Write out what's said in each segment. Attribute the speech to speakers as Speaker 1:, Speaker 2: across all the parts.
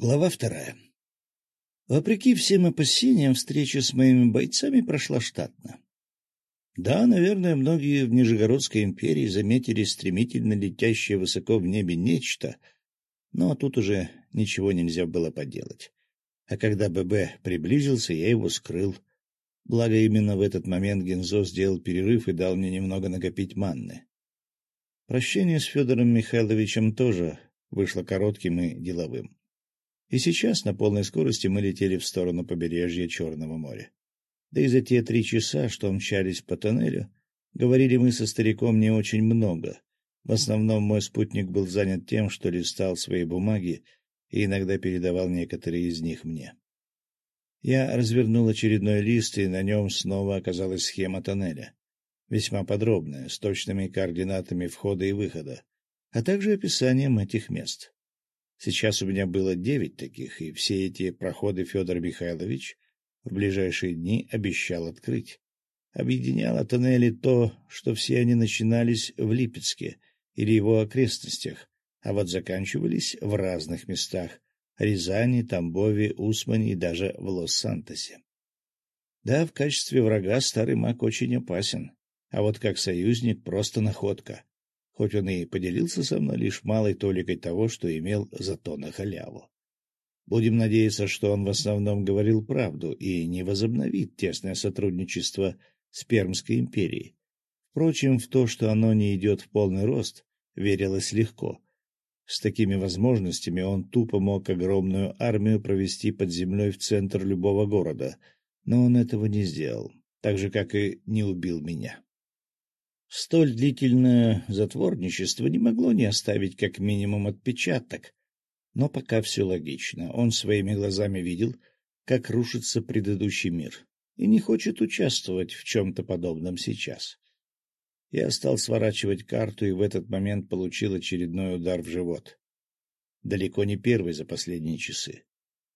Speaker 1: Глава вторая. Вопреки всем опасениям, встреча с моими бойцами прошла штатно. Да, наверное, многие в Нижегородской империи заметили стремительно летящее высоко в небе нечто, но тут уже ничего нельзя было поделать. А когда ББ приблизился, я его скрыл. Благо, именно в этот момент Гензо сделал перерыв и дал мне немного накопить манны. Прощение с Федором Михайловичем тоже вышло коротким и деловым. И сейчас на полной скорости мы летели в сторону побережья Черного моря. Да и за те три часа, что мчались по тоннелю, говорили мы со стариком не очень много. В основном мой спутник был занят тем, что листал свои бумаги и иногда передавал некоторые из них мне. Я развернул очередной лист, и на нем снова оказалась схема тоннеля. Весьма подробная, с точными координатами входа и выхода, а также описанием этих мест. Сейчас у меня было девять таких, и все эти проходы Федор Михайлович в ближайшие дни обещал открыть. Объединяло тоннели то, что все они начинались в Липецке или его окрестностях, а вот заканчивались в разных местах — Рязани, Тамбове, Усмане и даже в Лос-Сантосе. Да, в качестве врага старый маг очень опасен, а вот как союзник просто находка хоть он и поделился со мной лишь малой толикой того, что имел зато на халяву. Будем надеяться, что он в основном говорил правду и не возобновит тесное сотрудничество с Пермской империей. Впрочем, в то, что оно не идет в полный рост, верилось легко. С такими возможностями он тупо мог огромную армию провести под землей в центр любого города, но он этого не сделал, так же, как и не убил меня. Столь длительное затворничество не могло не оставить как минимум отпечаток. Но пока все логично. Он своими глазами видел, как рушится предыдущий мир, и не хочет участвовать в чем-то подобном сейчас. Я стал сворачивать карту и в этот момент получил очередной удар в живот. Далеко не первый за последние часы.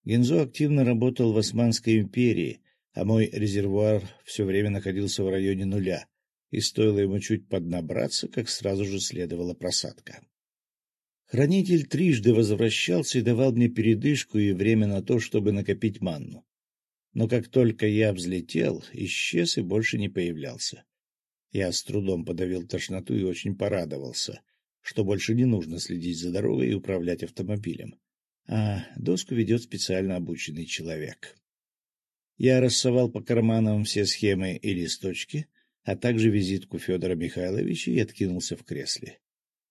Speaker 1: Гензо активно работал в Османской империи, а мой резервуар все время находился в районе нуля — и стоило ему чуть поднабраться, как сразу же следовала просадка. Хранитель трижды возвращался и давал мне передышку и время на то, чтобы накопить манну. Но как только я взлетел, исчез и больше не появлялся. Я с трудом подавил тошноту и очень порадовался, что больше не нужно следить за дорогой и управлять автомобилем, а доску ведет специально обученный человек. Я рассовал по карманам все схемы и листочки, а также визитку Федора Михайловича и откинулся в кресле.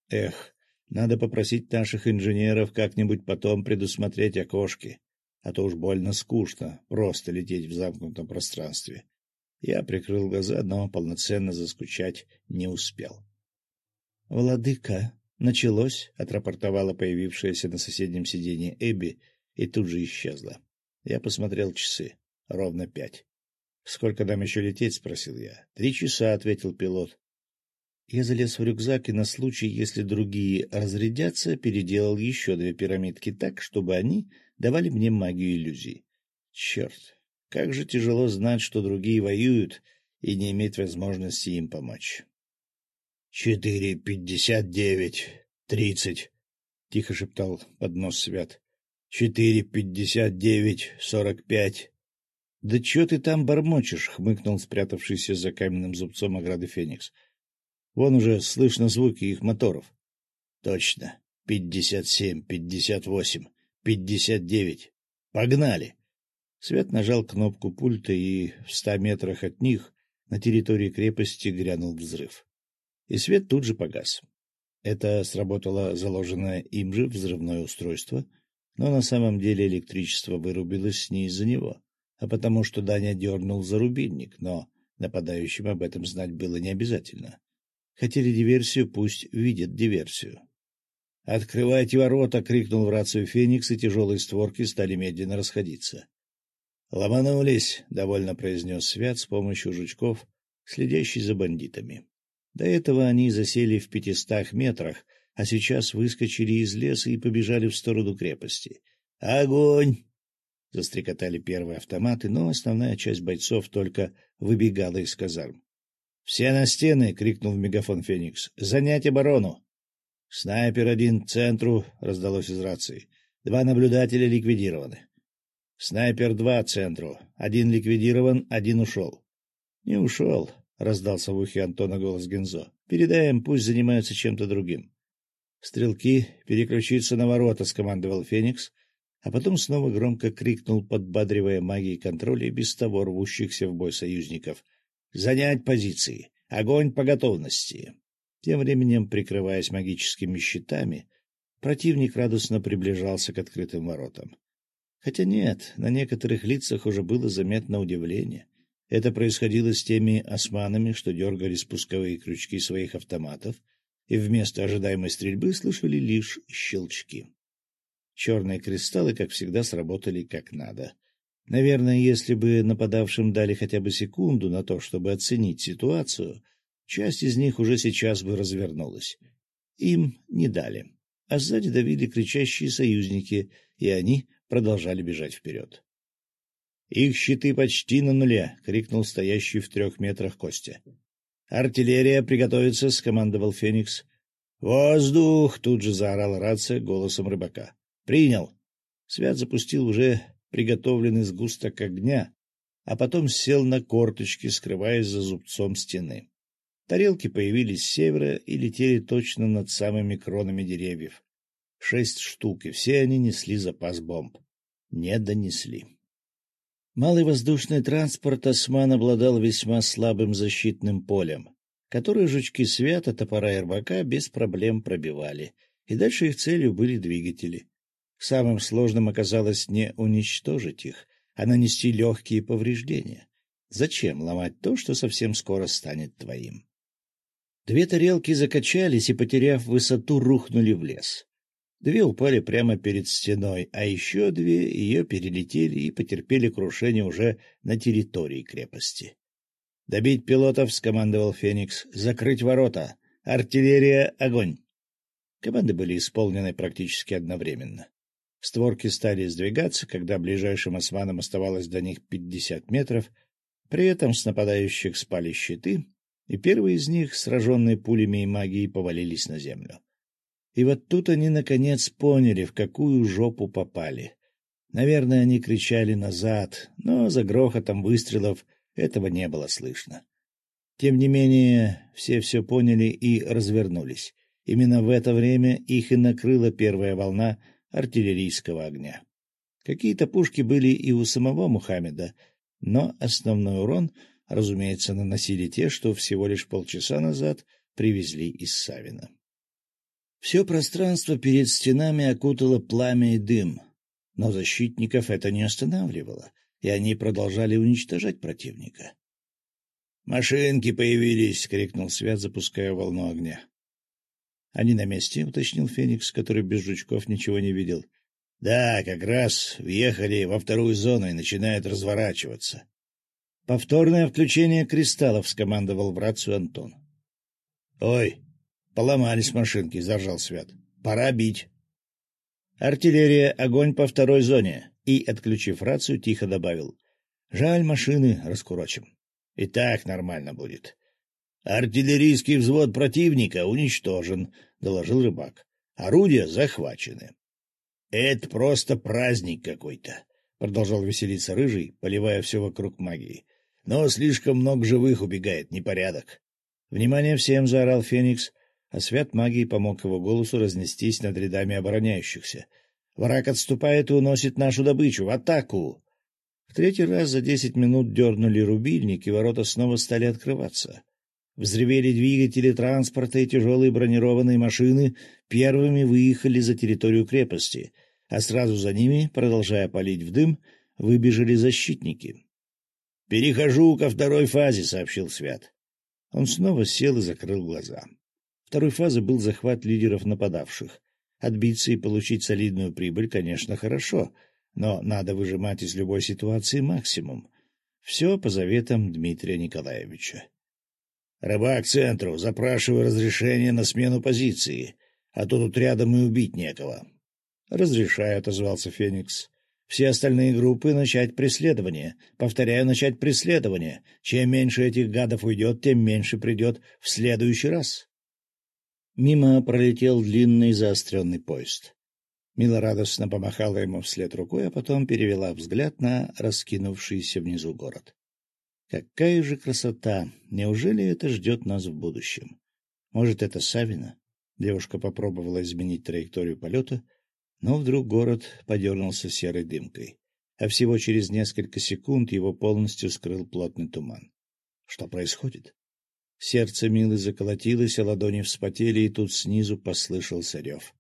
Speaker 1: Эх, надо попросить наших инженеров как-нибудь потом предусмотреть окошки, а то уж больно скучно просто лететь в замкнутом пространстве. Я прикрыл глаза, но полноценно заскучать не успел. — Владыка, началось, — отрапортовала появившаяся на соседнем сиденье Эбби и тут же исчезла. Я посмотрел часы. Ровно пять. — Сколько нам еще лететь? — спросил я. — Три часа, — ответил пилот. Я залез в рюкзак и на случай, если другие разрядятся, переделал еще две пирамидки так, чтобы они давали мне магию иллюзий. Черт, как же тяжело знать, что другие воюют, и не иметь возможности им помочь. — Четыре пятьдесят девять тридцать, — тихо шептал под нос Свят. — Четыре пятьдесят девять сорок пять. — Да чё ты там бормочешь? — хмыкнул спрятавшийся за каменным зубцом ограды Феникс. — Вон уже слышно звуки их моторов. — Точно. Пятьдесят семь, пятьдесят восемь, пятьдесят девять. Погнали! Свет нажал кнопку пульта, и в ста метрах от них на территории крепости грянул взрыв. И свет тут же погас. Это сработало заложенное им же взрывное устройство, но на самом деле электричество вырубилось не из-за него а потому что Даня дернул за рубильник, но нападающим об этом знать было не обязательно. Хотели диверсию, пусть видят диверсию. «Открывайте ворота!» — крикнул в рацию Феникс, и тяжелые створки стали медленно расходиться. «Ломанулись!» — довольно произнес Свят с помощью жучков, следящий за бандитами. До этого они засели в пятистах метрах, а сейчас выскочили из леса и побежали в сторону крепости. «Огонь!» Застрекотали первые автоматы, но основная часть бойцов только выбегала из казарм. — Все на стены! — крикнул в мегафон Феникс. — Занять оборону! — Снайпер один к центру! — раздалось из рации. Два наблюдателя ликвидированы. Снайпер-2 центру. Один ликвидирован, один ушел. — Не ушел, — раздался в ухе Антона голос Гензо. — Передаем, пусть занимаются чем-то другим. — Стрелки, переключиться на ворота, — скомандовал Феникс, а потом снова громко крикнул, подбадривая магией контроля и без того рвущихся в бой союзников. — Занять позиции! Огонь по готовности! Тем временем, прикрываясь магическими щитами, противник радостно приближался к открытым воротам. Хотя нет, на некоторых лицах уже было заметно удивление. Это происходило с теми османами, что дергали спусковые крючки своих автоматов, и вместо ожидаемой стрельбы слышали лишь щелчки. Черные кристаллы, как всегда, сработали как надо. Наверное, если бы нападавшим дали хотя бы секунду на то, чтобы оценить ситуацию, часть из них уже сейчас бы развернулась. Им не дали, а сзади давили кричащие союзники, и они продолжали бежать вперед. «Их щиты почти на нуле!» — крикнул стоящий в трех метрах Костя. «Артиллерия приготовится!» — скомандовал Феникс. «Воздух!» — тут же заорала рация голосом рыбака. «Принял!» Свят запустил уже приготовленный сгусток огня, а потом сел на корточки, скрываясь за зубцом стены. Тарелки появились с севера и летели точно над самыми кронами деревьев. Шесть штук, и все они несли запас бомб. Не донесли. Малый воздушный транспорт «Осман» обладал весьма слабым защитным полем, которое жучки свята, топора и рыбака без проблем пробивали, и дальше их целью были двигатели. Самым сложным оказалось не уничтожить их, а нанести легкие повреждения. Зачем ломать то, что совсем скоро станет твоим? Две тарелки закачались и, потеряв высоту, рухнули в лес. Две упали прямо перед стеной, а еще две ее перелетели и потерпели крушение уже на территории крепости. «Добить пилотов!» — скомандовал Феникс. «Закрыть ворота! Артиллерия, огонь!» Команды были исполнены практически одновременно. Створки стали сдвигаться, когда ближайшим османам оставалось до них пятьдесят метров. При этом с нападающих спали щиты, и первые из них, сраженные пулями и магией, повалились на землю. И вот тут они, наконец, поняли, в какую жопу попали. Наверное, они кричали назад, но за грохотом выстрелов этого не было слышно. Тем не менее, все все поняли и развернулись. Именно в это время их и накрыла первая волна артиллерийского огня. Какие-то пушки были и у самого Мухаммеда, но основной урон, разумеется, наносили те, что всего лишь полчаса назад привезли из Савина. Все пространство перед стенами окутало пламя и дым, но защитников это не останавливало, и они продолжали уничтожать противника. «Машинки появились!» — крикнул Свят, запуская волну огня. «Они на месте?» — уточнил Феникс, который без жучков ничего не видел. «Да, как раз въехали во вторую зону и начинают разворачиваться». «Повторное включение кристаллов», — скомандовал в рацию Антон. «Ой, — Поломались машинки, — заржал Свят. — Пора бить. — Артиллерия, огонь по второй зоне. И, отключив рацию, тихо добавил. — Жаль, машины раскурочим. И так нормально будет. — Артиллерийский взвод противника уничтожен, — доложил рыбак. — Орудия захвачены. — Это просто праздник какой-то, — продолжал веселиться Рыжий, поливая все вокруг магии. — Но слишком много живых убегает, непорядок. — Внимание всем! — заорал Феникс а свят магии помог его голосу разнестись над рядами обороняющихся. «Враг отступает и уносит нашу добычу! В атаку!» В третий раз за десять минут дернули рубильник, и ворота снова стали открываться. Взревели двигатели транспорта, и тяжелые бронированные машины первыми выехали за территорию крепости, а сразу за ними, продолжая палить в дым, выбежали защитники. «Перехожу ко второй фазе», — сообщил Свят. Он снова сел и закрыл глаза. Второй фазой был захват лидеров нападавших. Отбиться и получить солидную прибыль, конечно, хорошо, но надо выжимать из любой ситуации максимум. Все по заветам Дмитрия Николаевича. «Рыбак центру, запрашиваю разрешение на смену позиции, а то тут рядом и убить некого». «Разрешаю», — отозвался Феникс. «Все остальные группы начать преследование. Повторяю, начать преследование. Чем меньше этих гадов уйдет, тем меньше придет в следующий раз». Мимо пролетел длинный заостренный поезд. Мила радостно помахала ему вслед рукой, а потом перевела взгляд на раскинувшийся внизу город. Какая же красота! Неужели это ждет нас в будущем? Может, это Савина? Девушка попробовала изменить траекторию полета, но вдруг город подернулся серой дымкой, а всего через несколько секунд его полностью скрыл плотный туман. Что происходит? Сердце Милы заколотилось, а ладони вспотели, и тут снизу послышался рев.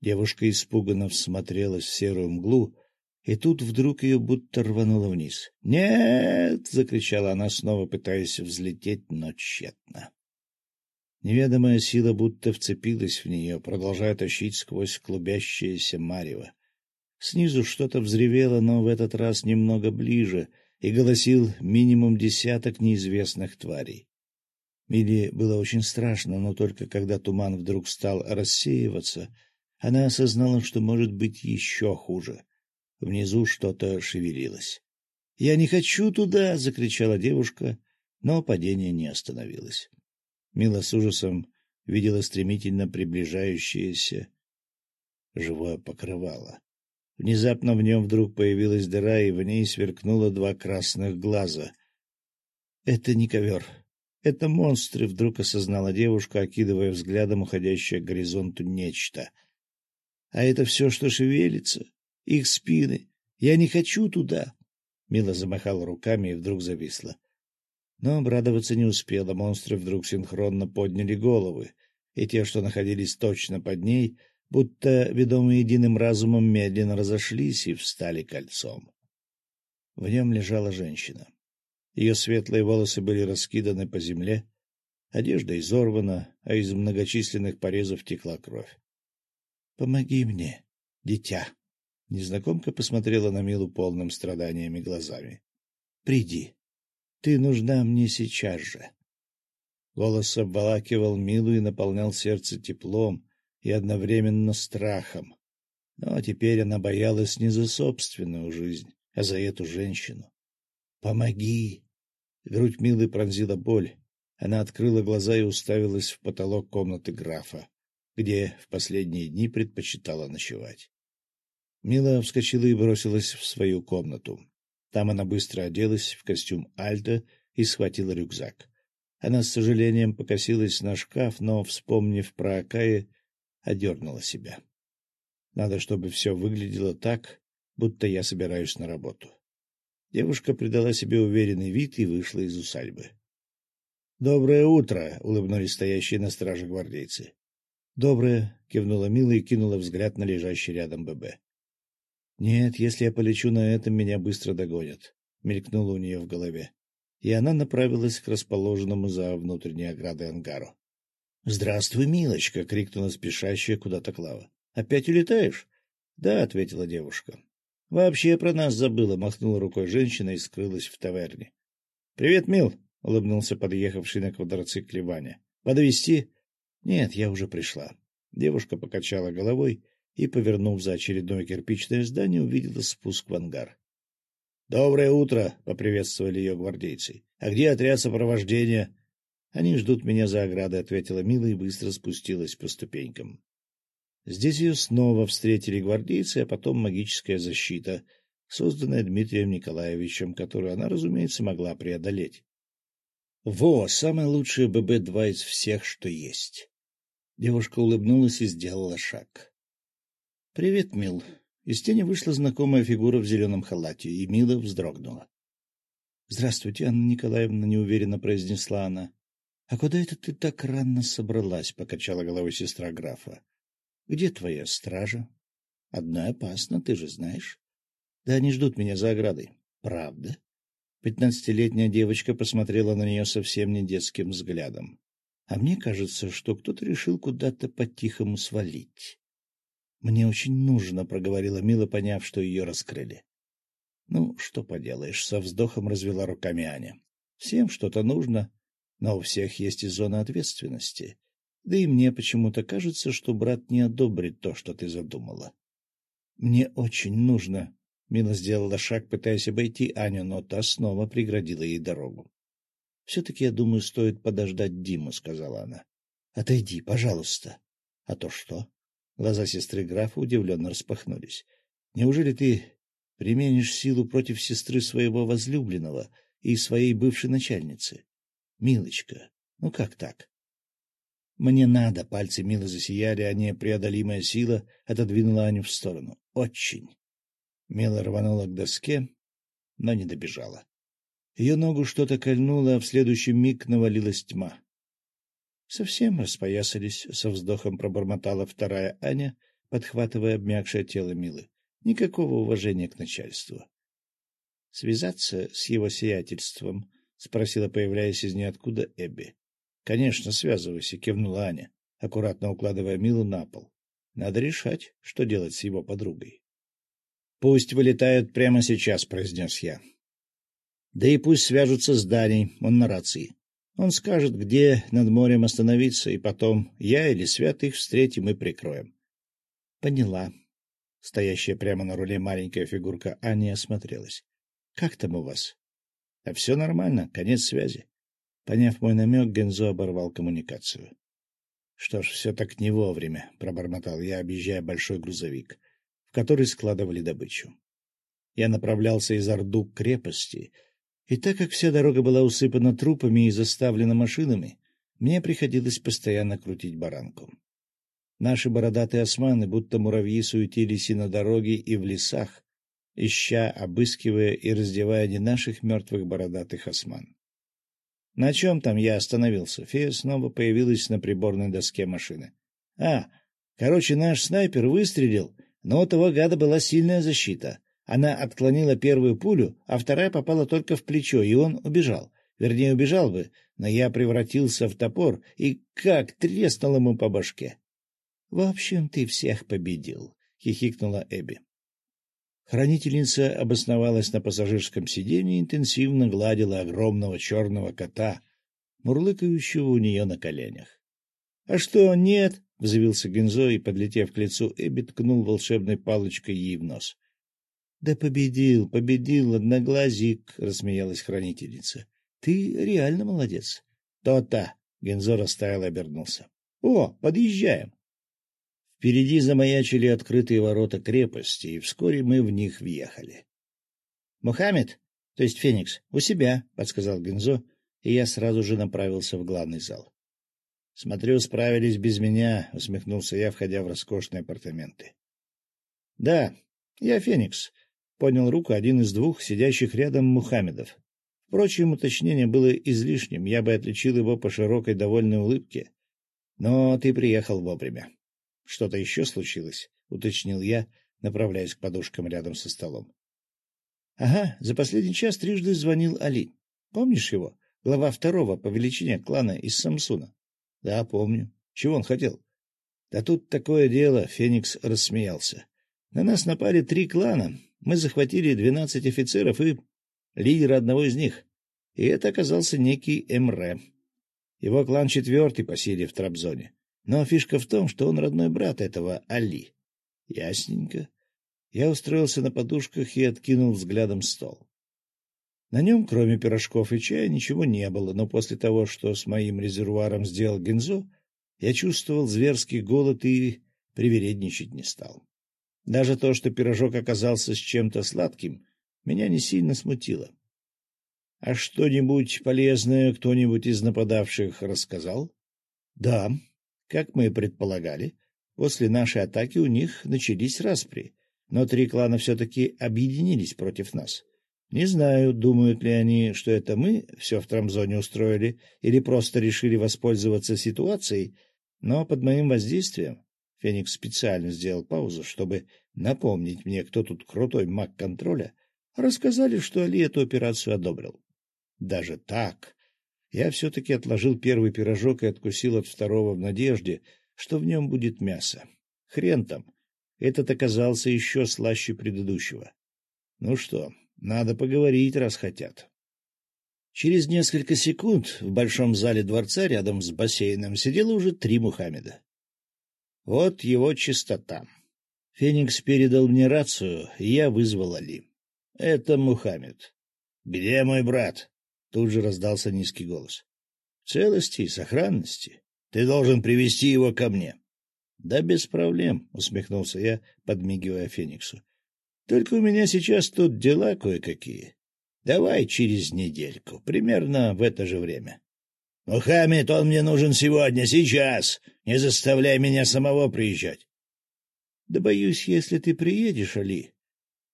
Speaker 1: Девушка испуганно всмотрелась в серую мглу, и тут вдруг ее будто рвануло вниз. «Нет!» — закричала она, снова пытаясь взлететь, но тщетно. Неведомая сила будто вцепилась в нее, продолжая тащить сквозь клубящееся марево. Снизу что-то взревело, но в этот раз немного ближе, и голосил минимум десяток неизвестных тварей. Миле было очень страшно, но только когда туман вдруг стал рассеиваться, она осознала, что может быть еще хуже. Внизу что-то шевелилось. — Я не хочу туда! — закричала девушка, но падение не остановилось. Мила с ужасом видела стремительно приближающееся живое покрывало. Внезапно в нем вдруг появилась дыра, и в ней сверкнуло два красных глаза. — Это не ковер. Это монстры, — вдруг осознала девушка, окидывая взглядом уходящее к горизонту нечто. — А это все, что шевелится? Их спины. Я не хочу туда. Мила замахала руками и вдруг зависла. Но обрадоваться не успела, монстры вдруг синхронно подняли головы, и те, что находились точно под ней, будто, ведомые единым разумом, медленно разошлись и встали кольцом. В нем лежала женщина. Ее светлые волосы были раскиданы по земле, одежда изорвана, а из многочисленных порезов текла кровь. — Помоги мне, дитя! Незнакомка посмотрела на Милу полным страданиями глазами. — Приди. Ты нужна мне сейчас же. Голос обволакивал Милу и наполнял сердце теплом и одновременно страхом. Но теперь она боялась не за собственную жизнь, а за эту женщину. «Помоги!» Грудь Милы пронзила боль. Она открыла глаза и уставилась в потолок комнаты графа, где в последние дни предпочитала ночевать. Мила вскочила и бросилась в свою комнату. Там она быстро оделась в костюм Альта и схватила рюкзак. Она с сожалением покосилась на шкаф, но, вспомнив про Акаи, одернула себя. Надо, чтобы все выглядело так, будто я собираюсь на работу. Девушка придала себе уверенный вид и вышла из усадьбы. — Доброе утро! — улыбнулись стоящие на страже гвардейцы. — Доброе! — кивнула Мила и кинула взгляд на лежащий рядом ББ. Нет, если я полечу на этом, меня быстро догонят, — мелькнуло у нее в голове. И она направилась к расположенному за внутренней оградой ангару. — Здравствуй, милочка! — крикнула спешащая куда-то Клава. — Опять улетаешь? — Да, — ответила девушка. — Вообще про нас забыла, — махнула рукой женщина и скрылась в таверне. — Привет, мил! — улыбнулся подъехавший на квадроцикле Ваня. — Подвезти? — Нет, я уже пришла. Девушка покачала головой и, повернув за очередное кирпичное здание, увидела спуск в ангар. — Доброе утро! — поприветствовали ее гвардейцы. — А где отряд сопровождения? — Они ждут меня за оградой, — ответила Мила и быстро спустилась по ступенькам. Здесь ее снова встретили гвардейцы, а потом магическая защита, созданная Дмитрием Николаевичем, которую она, разумеется, могла преодолеть. Во, самое лучшее ББ-2 из всех, что есть. Девушка улыбнулась и сделала шаг. — Привет, Мил. Из тени вышла знакомая фигура в зеленом халате, и Мила вздрогнула. — Здравствуйте, Анна Николаевна, — неуверенно произнесла она. — А куда это ты так рано собралась? — покачала головой сестра графа. — Где твоя стража? — Одна опасно, ты же знаешь. — Да они ждут меня за оградой. — Правда? Пятнадцатилетняя девочка посмотрела на нее совсем не детским взглядом. А мне кажется, что кто-то решил куда-то по-тихому свалить. «Мне очень нужно», — проговорила Мила, поняв, что ее раскрыли. «Ну, что поделаешь», — со вздохом развела руками Аня. «Всем что-то нужно, но у всех есть и зона ответственности. Да и мне почему-то кажется, что брат не одобрит то, что ты задумала». «Мне очень нужно», — Мила сделала шаг, пытаясь обойти Аню, но та снова преградила ей дорогу. — Все-таки, я думаю, стоит подождать Диму, — сказала она. — Отойди, пожалуйста. — А то что? Глаза сестры графа удивленно распахнулись. — Неужели ты применишь силу против сестры своего возлюбленного и своей бывшей начальницы? Милочка, ну как так? Мне надо, пальцы мило засияли, а непреодолимая сила отодвинула Аню в сторону. Очень. Мила рванула к доске, но не добежала. Ее ногу что-то кольнуло, а в следующий миг навалилась тьма. Совсем распоясались, со вздохом пробормотала вторая Аня, подхватывая обмякшее тело Милы. Никакого уважения к начальству. — Связаться с его сиятельством? — спросила, появляясь из ниоткуда Эбби. — Конечно, связывайся, — кивнула Аня, аккуратно укладывая Милу на пол. Надо решать, что делать с его подругой. — Пусть вылетают прямо сейчас, — произнес я. — Да и пусть свяжутся с Даней, он на рации. Он скажет, где над морем остановиться, и потом я или Свят их встретим и прикроем. — Поняла. Стоящая прямо на руле маленькая фигурка Ани осмотрелась. — Как там у вас? — А все нормально, конец связи. Поняв мой намек, Гензо оборвал коммуникацию. — Что ж, все так не вовремя, — пробормотал я, объезжая большой грузовик, в который складывали добычу. Я направлялся из Орду к крепости — и так как вся дорога была усыпана трупами и заставлена машинами, мне приходилось постоянно крутить баранку. Наши бородатые османы, будто муравьи, суетились и на дороге, и в лесах, ища, обыскивая и раздевая не наших мертвых бородатых осман. На чем там я остановился? Фея снова появилась на приборной доске машины. А, короче, наш снайпер выстрелил, но у того гада была сильная защита. Она отклонила первую пулю, а вторая попала только в плечо, и он убежал. Вернее, убежал бы, но я превратился в топор и как треснул ему по башке. — В общем, ты всех победил, — хихикнула Эбби. Хранительница обосновалась на пассажирском сиденье и интенсивно гладила огромного черного кота, мурлыкающего у нее на коленях. — А что, нет? — взвился Гензо и, подлетев к лицу, Эбби ткнул волшебной палочкой ей в нос. — Да победил, победил, одноглазик, — рассмеялась хранительница. — Ты реально молодец. То — То-то, — Гензо растаял и обернулся. — О, подъезжаем. Впереди замаячили открытые ворота крепости, и вскоре мы в них въехали. — Мухаммед, то есть Феникс, у себя, — подсказал Гензо, и я сразу же направился в главный зал. — Смотрю, справились без меня, — усмехнулся я, входя в роскошные апартаменты. — Да, я Феникс, — поднял руку один из двух сидящих рядом Мухаммедов. Впрочем, уточнение было излишним, я бы отличил его по широкой довольной улыбке. Но ты приехал вовремя. — Что-то еще случилось? — уточнил я, направляясь к подушкам рядом со столом. — Ага, за последний час трижды звонил Али. Помнишь его? Глава второго по величине клана из Самсуна. — Да, помню. Чего он хотел? — Да тут такое дело, — Феникс рассмеялся. — На нас напали три клана, мы захватили двенадцать офицеров и лидера одного из них. И это оказался некий Эмре. Его клан четвертый по силе в Трабзоне. Но фишка в том, что он родной брат этого Али. Ясненько. Я устроился на подушках и откинул взглядом стол. На нем, кроме пирожков и чая, ничего не было, но после того, что с моим резервуаром сделал Гензо, я чувствовал зверский голод и привередничать не стал. Даже то, что пирожок оказался с чем-то сладким, меня не сильно смутило. — А что-нибудь полезное кто-нибудь из нападавших рассказал? — Да. Как мы и предполагали, после нашей атаки у них начались распри, но три клана все-таки объединились против нас. Не знаю, думают ли они, что это мы все в трамзоне устроили или просто решили воспользоваться ситуацией, но под моим воздействием Феникс специально сделал паузу, чтобы напомнить мне, кто тут крутой маг контроля, рассказали, что Али эту операцию одобрил. Даже так. Я все-таки отложил первый пирожок и откусил от второго в надежде, что в нем будет мясо. Хрен там. Этот оказался еще слаще предыдущего. Ну что, надо поговорить, раз хотят. Через несколько секунд в большом зале дворца рядом с бассейном сидело уже три Мухаммеда. Вот его чистота. Феникс передал мне рацию, и я вызвал Али. — Это Мухаммед. — Где мой брат? — тут же раздался низкий голос. — В целости и сохранности. Ты должен привести его ко мне. — Да без проблем, — усмехнулся я, подмигивая Фениксу. — Только у меня сейчас тут дела кое-какие. Давай через недельку, примерно в это же время. — Мухаммед, он мне нужен сегодня, сейчас. Не заставляй меня самого приезжать. — Да боюсь, если ты приедешь, Али,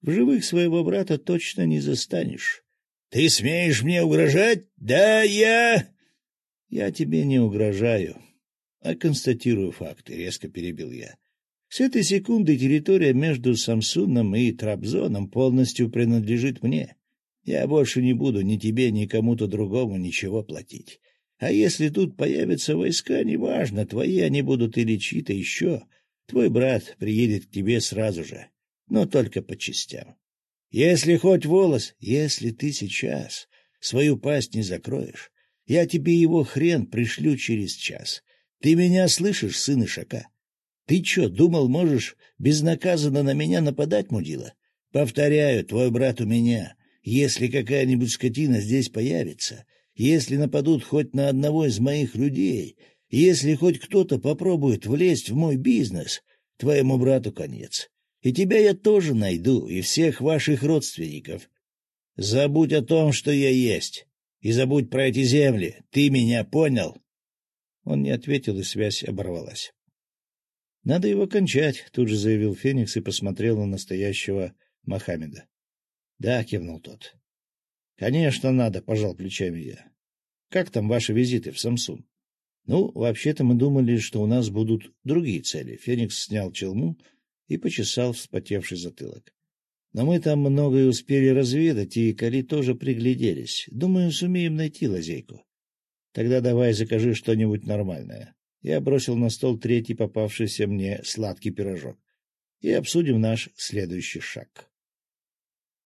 Speaker 1: в живых своего брата точно не застанешь. — Ты смеешь мне угрожать? Да, я... — Я тебе не угрожаю, а констатирую факты, — резко перебил я. С этой секунды территория между Самсуном и Трабзоном полностью принадлежит мне. Я больше не буду ни тебе, ни кому-то другому ничего платить. А если тут появятся войска, неважно, твои они будут или чьи-то еще, твой брат приедет к тебе сразу же, но только по частям. Если хоть волос, если ты сейчас свою пасть не закроешь, я тебе его хрен пришлю через час. Ты меня слышишь, сын Ишака? Ты что, думал, можешь безнаказанно на меня нападать, мудила? Повторяю, твой брат у меня. Если какая-нибудь скотина здесь появится, если нападут хоть на одного из моих людей, если хоть кто-то попробует влезть в мой бизнес, твоему брату конец. И тебя я тоже найду, и всех ваших родственников. Забудь о том, что я есть, и забудь про эти земли. Ты меня понял?» Он не ответил, и связь оборвалась. — Надо его кончать, — тут же заявил Феникс и посмотрел на настоящего Мохаммеда. — Да, — кивнул тот. — Конечно, надо, — пожал плечами я. — Как там ваши визиты в Самсун? — Ну, вообще-то мы думали, что у нас будут другие цели. Феникс снял челму и почесал вспотевший затылок. Но мы там многое успели разведать, и Кали тоже пригляделись. Думаю, сумеем найти лазейку. Тогда давай закажи что-нибудь нормальное. Я бросил на стол третий попавшийся мне сладкий пирожок. И обсудим наш следующий шаг.